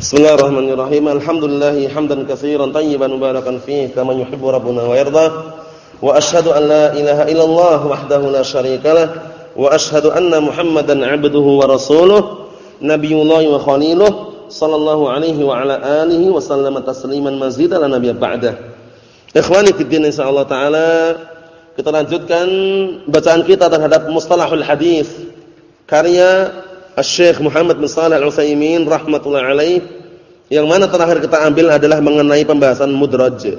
Bismillahirrahmanirrahim. Alhamdulillah hamdan katsiran tayyiban mubarakan fihi kama yuhibbu rabbuna wa yarda. Wa asyhadu an la ilaha illallah wahdahu la syarikalah wa asyhadu anna Muhammadan 'abduhu wa rasuluh nabiyullah wa khaliluh sallallahu alaihi wa ala alihi wa sallama tasliman mazida la nabiyya ba'dah. Ikhwani fid din insyaallah taala kita lanjutkan bacaan kita terhadap mustalahul hadis karya Syekh Muhammad bin Shalih Al-Utsaimin rahimatullah alaih yang mana terakhir kita ambil adalah mengenai pembahasan mudraj.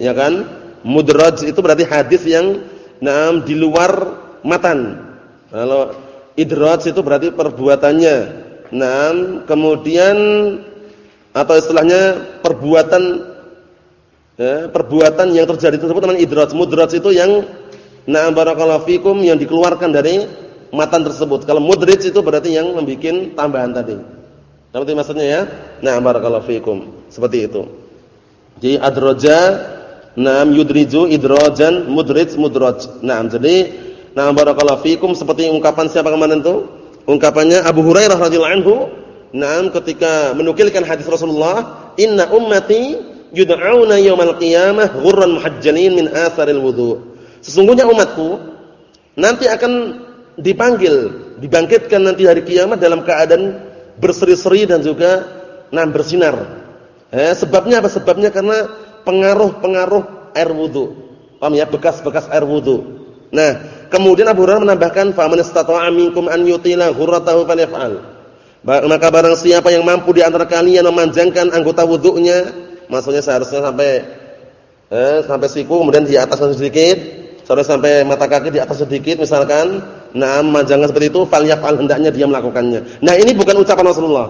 Ya kan? Mudraj itu berarti hadis yang naam di luar matan. Kalau idraj itu berarti perbuatannya. Naam, kemudian atau istilahnya perbuatan ya, perbuatan yang terjadi tersebut namanya idraj. Mudraj itu yang na'am barakallahu fikum yang dikeluarkan dari matan tersebut. Kalau mudrij itu berarti yang membuat tambahan tadi. Ngerti maksudnya ya? Nah, barakallahu fikum. Seperti itu. Jadi adroja, nam yudriju idrojan mudrij mudraj. Nah, jadi nah barakallahu fikum seperti ungkapan siapa kemarin itu? Ungkapannya Abu Hurairah radhiyallahu anhu, nah ketika menukilkan hadis Rasulullah, "Inna ummati yud'auna yaumal qiyamah ghurran muhajjalin min atharil wudu." Sesungguhnya umatku nanti akan dipanggil, dibangkitkan nanti hari kiamat dalam keadaan berseri-seri dan juga nah bersinar. Eh, sebabnya apa? Sebabnya karena pengaruh-pengaruh air wudu. Paham ya? Bekas-bekas air wudu. Nah, kemudian Abu Hurairah menambahkan, "Faman istata'a minkum an yutila ghurratahu falyaf'al." Maka barang siapa yang mampu di antara kalian memanjangkan anggota wudunya, maksudnya seharusnya sampai eh, sampai siku kemudian di atas sedikit, sampai sampai mata kaki di atas sedikit misalkan, Nah, jangan seperti itu, fal hendaknya dia melakukannya. Nah, ini bukan ucapan Rasulullah.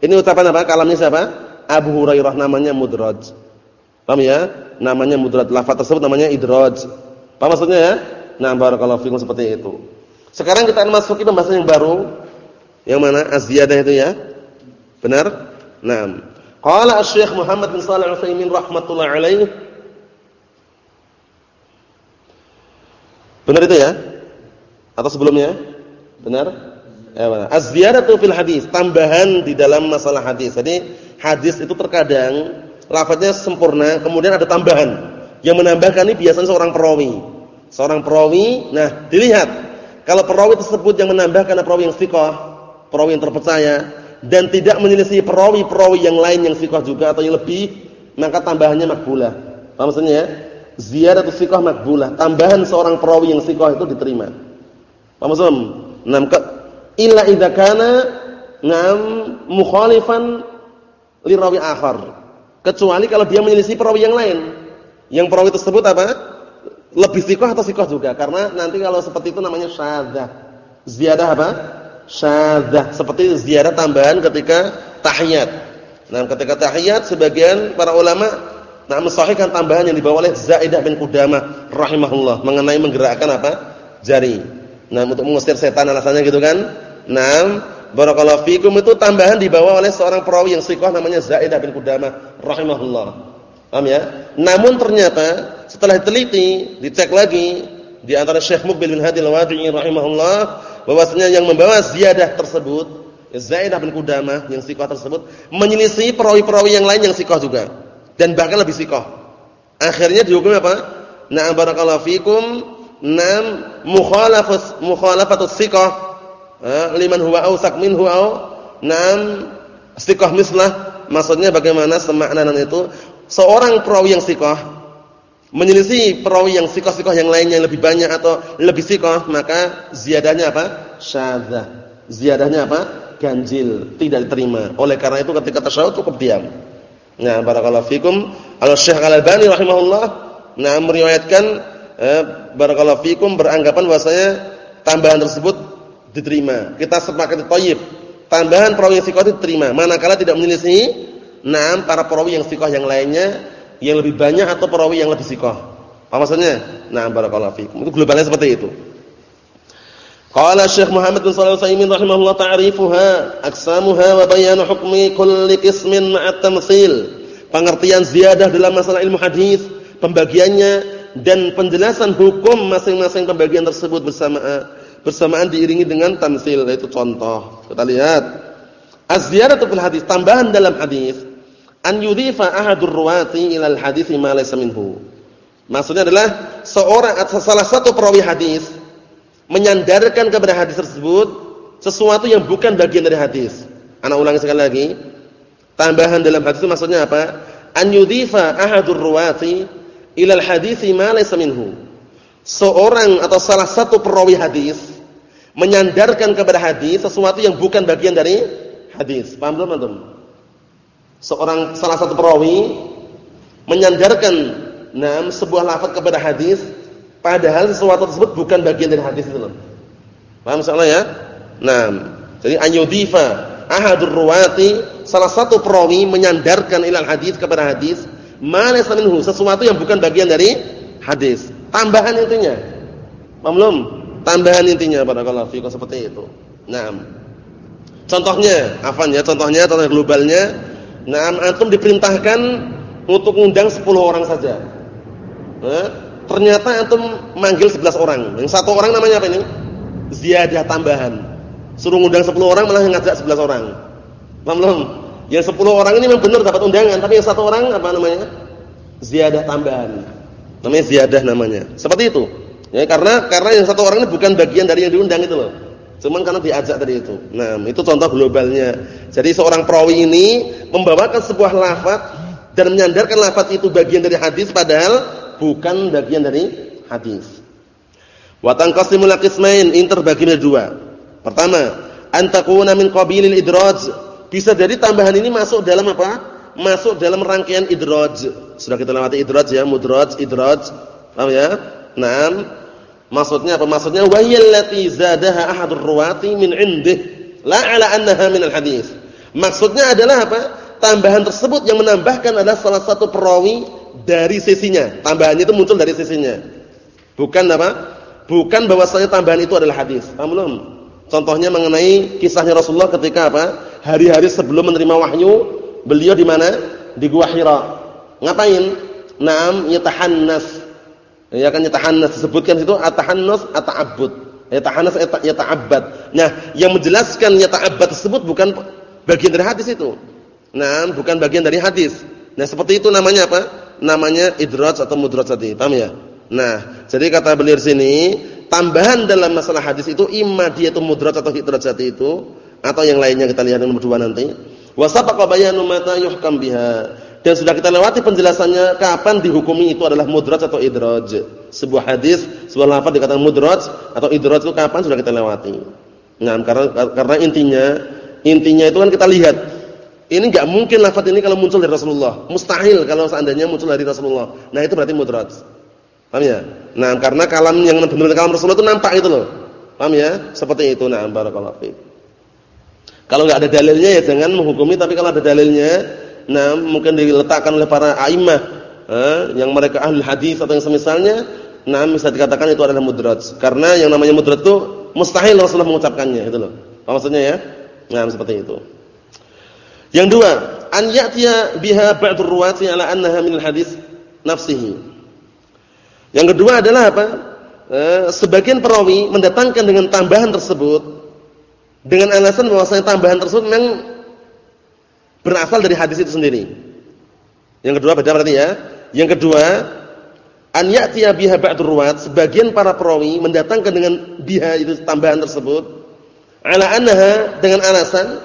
Ini ucapan apa? Kalamnya siapa? Abu Hurairah namanya mudraj. Paham ya? Namanya mudraj. Lafaz tersebut namanya idraj. Paham maksudnya ya? Nah, barakallahu fikum seperti itu. Sekarang kita akan masuki pembahasan yang baru. Yang mana? Az-ziyadah itu ya. Benar? Naam. Qala Asy-Syaikh Muhammad bin Shalih Al-Utsaimin rahimatullah alaih. Benar itu ya? Atau sebelumnya? Benar? Ya, benar. Fil hadis, tambahan di dalam masalah hadis. Jadi hadis itu terkadang lafadznya sempurna, kemudian ada tambahan. Yang menambahkan ini biasanya seorang perawi. Seorang perawi, nah dilihat kalau perawi tersebut yang menambahkan perawi yang sikoh, perawi yang terpercaya dan tidak menyelisih perawi-perawi yang lain yang sikoh juga atau yang lebih, maka tambahannya makbulah. Maksudnya ya? Ziyadatu sikoh makbulah. Tambahan seorang perawi yang sikoh itu diterima. Paham maksudnya? Nam ka illa idza kana nam mukhalifan li rawi akhar. Kecuali kalau dia menyelisih perawi yang lain. Yang perawi tersebut apa? Lebih sikoh atau sikoh juga. Karena nanti kalau seperti itu namanya syadzah. Ziyadah apa? Syadzah. Seperti ziyadah tambahan ketika tahiyat. Nah, ketika tahiyat sebagian para ulama nah mensahihkan tambahan yang dibawa oleh Zaidah bin Qudamah rahimahullah mengenai menggerakkan apa? jari. Nah, untuk mengusir setan alasannya gitu kan? Nah, barakallahu fikum itu tambahan dibawa oleh seorang perawi yang sikoh namanya Zaidah bin Qudamah rahimahullah. Paham ya? Namun ternyata setelah teliti, dicek lagi di antara Syekh Muqbil bin Hadi Al-Wadi'i rahimahullah bahwasanya yang membawa ziyadah tersebut Zaidah bin Qudamah yang sikoh tersebut menyelisih perawi-perawi yang lain yang sikoh juga dan bahkan lebih sikoh. Akhirnya dihukum apa? Nah, barakallahu fikum Nam mukhalafat mukhalafatus thiqah liman huwa awsaq minhu aw. Nam thiqah mislah. Maksudnya bagaimana semakna itu? Seorang perawi yang thiqah menyelisih perawi yang thiqah-thiqah yang lainnya yang lebih banyak atau lebih thiqah maka ziyadahnya apa? Syadzah ziyadahnya apa? Ganjil. Tidak diterima. Oleh karena itu ketika tasyahud cukup diam. Nah barakallahu fikum. Al-syekh al-albani rahimahullah nah meriwayatkan eh, barakallahu fikum beranggapan bahwasanya tambahan tersebut diterima. Kita sepakat thayyib. Tambahan perawi yang sikoh diterima. Manakala tidak menyelisih enam para perawi yang sikoh yang lainnya yang lebih banyak atau perawi yang lebih sikoh. Apa maksudnya? Nah, barakallahu fikum. Itu globalnya seperti itu. Qala Syekh Muhammad bin Shalih Al-Utsaimin rahimahullah ta'rifuha aqsamuha wa bayanu hukmi kulli qismin ma'at tamtsil. Pengertian ziyadah dalam masalah ilmu hadis, pembagiannya dan penjelasan hukum masing-masing pembagian tersebut bersamaan bersamaan diiringi dengan tamsil yaitu contoh. Kita lihat. Az-ziyadatu hadis, tambahan dalam hadis, an yudhifa ahadur ruwati ila al-hadis ma laysa minhu. Maksudnya adalah seorang atau salah satu perawi hadis menyandarkan kepada hadis tersebut sesuatu yang bukan bagian dari hadis. Anak ulangi sekali lagi. Tambahan dalam hadis itu maksudnya apa? An yudhifa ahadur ruwati ila al-hadis ma laysa minhu. Seorang atau salah satu perawi hadis menyandarkan kepada hadis sesuatu yang bukan bagian dari hadis. Paham belum antum? Seorang salah satu perawi menyandarkan nam sebuah lafaz kepada hadis padahal sesuatu tersebut bukan bagian dari hadis itu. Paham soalnya ya? Nah, jadi anyudifa ahadur ruwati salah satu perawi menyandarkan ilal hadis kepada hadis mana minhu sesuatu yang bukan bagian dari hadis. Tambahan intinya. Paham? Tambahan intinya barakallahu fiikum seperti itu. Naam. Contohnya, afan ya, contohnya contoh globalnya. Nah, antum diperintahkan untuk ngundang 10 orang saja. Nah, ternyata antum manggil 11 orang. Yang satu orang namanya apa ini? Ziyadah tambahan. Suruh ngundang 10 orang malah ngajak 11 orang. Yang 10 orang ini memang benar dapat undangan, tapi yang satu orang apa namanya? Ziyadah tambahan. Namanya ziyadah namanya. Seperti itu. Ya, karena karena yang satu orang ini bukan bagian dari yang diundang itu loh. Cuman karena diajak tadi itu. Nah, itu contoh globalnya. Jadi seorang perawi ini membawakan sebuah lafaz dan menyandarkan lafaz itu bagian dari hadis padahal bukan bagian dari hadis. Wa tanqasimul qismain, ini terbagi menjadi dua. Pertama, antakuna min qabilil idraj. Bisa jadi tambahan ini masuk dalam apa? Masuk dalam rangkaian idraj. Sudah kita lewati idraj ya, mudraj, idraj. Paham ya? Naam. Maksudnya apa? Maksudnya wahyallati zadaha ahadur ruwati min indih la ala annaha min al-hadis. Maksudnya adalah apa? Tambahan tersebut yang menambahkan adalah salah satu perawi dari sisinya. Tambahannya itu muncul dari sisinya. Bukan apa? Bukan bahwasanya tambahan itu adalah hadis. Paham belum? Contohnya mengenai kisahnya Rasulullah ketika apa? Hari-hari sebelum menerima wahyu, beliau di mana? Di Gua Hira. Ngapain? Naam yatahannas Ya kan yatahannas disebutkan situ atahannus ata'abbud. Yatahannas yata'abbad. Nah, yang menjelaskan yata'abbad tersebut bukan bagian dari hadis itu. Nah, bukan bagian dari hadis. Nah, seperti itu namanya apa? Namanya idraj atau mudraj tadi. Paham ya? Nah, jadi kata beliau sini, tambahan dalam masalah hadis itu imma dia itu mudraj atau idraj tadi itu atau yang lainnya kita lihat nomor dua nanti. Wa sabaqa bayanu mata yuhkam biha dan sudah kita lewati penjelasannya kapan dihukumi itu adalah mudraj atau idraj. Sebuah hadis, sebuah lafaz dikatakan mudraj atau idraj itu kapan sudah kita lewati. Nah, karena karena intinya intinya itu kan kita lihat. Ini enggak mungkin lafaz ini kalau muncul dari Rasulullah. Mustahil kalau seandainya muncul dari Rasulullah. Nah, itu berarti mudraj. Paham ya? Nah, karena kalam yang benar-benar kalam Rasulullah itu nampak itu loh. Paham ya? Seperti itu. Nah, barakallahu fiik. Kalau enggak ada dalilnya ya jangan menghukumi, tapi kalau ada dalilnya nah mungkin diletakkan oleh para a'immah eh, yang mereka ahli hadis atau yang semisalnya nah bisa dikatakan itu adalah mudraj karena yang namanya mudraj itu mustahil Rasulullah mengucapkannya itu loh. Apa maksudnya ya? Nah seperti itu. Yang dua an ya'tiya biha ba'dur ruwati ala annaha min hadis nafsihi. Yang kedua adalah apa? Eh, sebagian perawi mendatangkan dengan tambahan tersebut dengan alasan bahwasanya tambahan tersebut memang berasal dari hadis itu sendiri. Yang kedua beda berarti ya. Yang kedua, an ya'tiya biha ba'dur ruwat, sebagian para perawi mendatangkan dengan biha itu tambahan tersebut ala annaha dengan alasan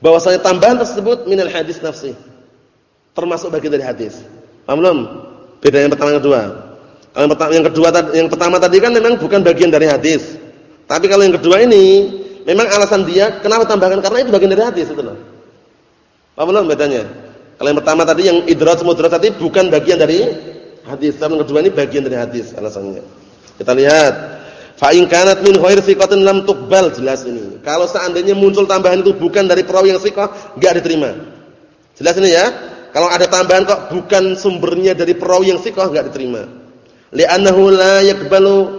bahwasanya tambahan tersebut minal hadis nafsi. Termasuk bagian dari hadis. Paham belum? Beda yang pertama yang kedua. Yang pertama yang kedua yang pertama tadi kan memang bukan bagian dari hadis. Tapi kalau yang kedua ini memang alasan dia kenapa tambahkan karena itu bagian dari hadis itu loh. Paham belum bedanya? Kalau yang pertama tadi yang idraj mudraj tadi bukan bagian dari hadis, yang kedua ini bagian dari hadis alasannya. Kita lihat. Fa in kanat min ghairi thiqatin lam tuqbal jelas ini. Kalau seandainya muncul tambahan itu bukan dari perawi yang thiqah, enggak diterima. Jelas ini ya? Kalau ada tambahan kok bukan sumbernya dari perawi yang thiqah enggak diterima. Li'annahu la yaqbalu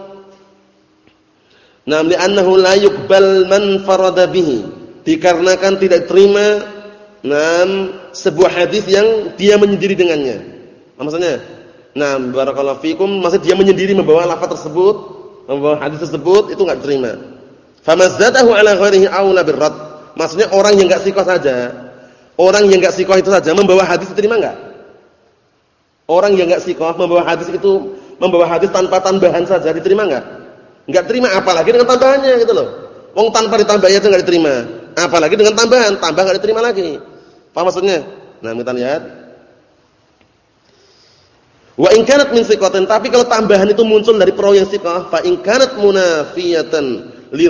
Nam li'annahu la yuqbal man farada bihi. Dikarenakan tidak diterima Nam sebuah hadis yang dia menyendiri dengannya. Maksudnya? Nah, barakallahu fikum, maksud dia menyendiri membawa lafaz tersebut, membawa hadis tersebut itu enggak diterima. Famazadahu ala ghairihi aula birrad. Maksudnya orang yang enggak sikoh saja. Orang yang enggak sikoh itu saja membawa hadis diterima enggak? Orang yang enggak sikoh membawa hadis itu membawa hadis tanpa tambahan saja diterima enggak? Enggak terima apalagi dengan tambahannya gitu loh. Wong tanpa ditambahnya itu enggak diterima. Apalagi dengan tambahan, tambah enggak diterima lagi. Paham maksudnya? Nah, kita lihat. Wa in kanat min siqatin, tapi kalau tambahan itu muncul dari perawi yang siqah, fa in kanat munafiyatan li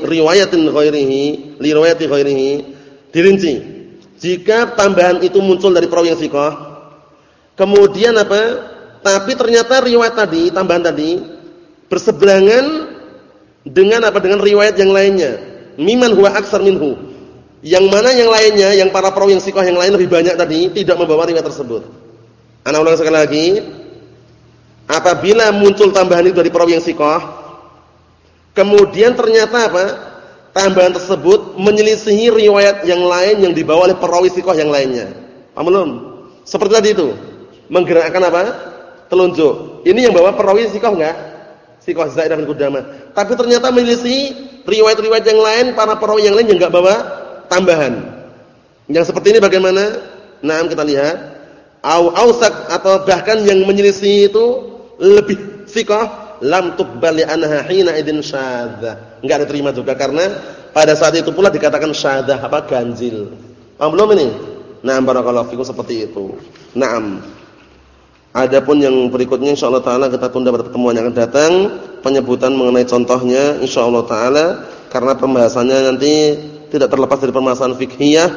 riwayatin ghairihi, li riwayati ghairihi, dirinci. Jika tambahan itu muncul dari perawi yang siqah, kemudian apa? Tapi ternyata riwayat tadi, tambahan tadi berseberangan dengan apa? Dengan riwayat yang lainnya. Miman huwa aksar minhu. Yang mana yang lainnya, yang para perawi yang siqah yang lain lebih banyak tadi tidak membawa riwayat tersebut. Ana ulang sekali lagi. Apabila muncul tambahan itu dari perawi yang sikoh, kemudian ternyata apa? Tambahan tersebut menyelisihi riwayat yang lain yang dibawa oleh perawi sikoh yang lainnya. Paham belum? Seperti tadi itu. Menggerakkan apa? Telunjuk. Ini yang bawa perawi sikoh enggak? Sikoh Zaid bin Qudamah. Tapi ternyata menyelisihi riwayat-riwayat yang lain, para perawi yang lain yang enggak bawa tambahan. Yang seperti ini bagaimana? Nah, kita lihat au ausak atau bahkan yang menyelisih itu lebih thiqah lam tuqbal li anha hina idin syadzah. Enggak diterima juga karena pada saat itu pula dikatakan syadzah apa ganjil. Paham belum ini? Nah, barakallahu fikum seperti itu. Naam. Adapun yang berikutnya insyaallah taala kita tunda pada pertemuan yang akan datang penyebutan mengenai contohnya insyaallah taala karena pembahasannya nanti tidak terlepas dari permasalahan fikhiyah,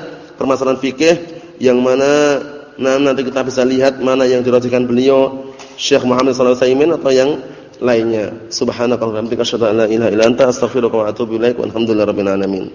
permasalahan fikih yang mana Nah, nanti kita bisa lihat mana yang dirajikan beliau Syekh Muhammad sallallahu alaihi atau yang lainnya. Subhanakallahumma wa bihamdika asyhadu an la ilaha illa anta astaghfiruka wa atubu ilaik. Walhamdulillahirabbil alamin.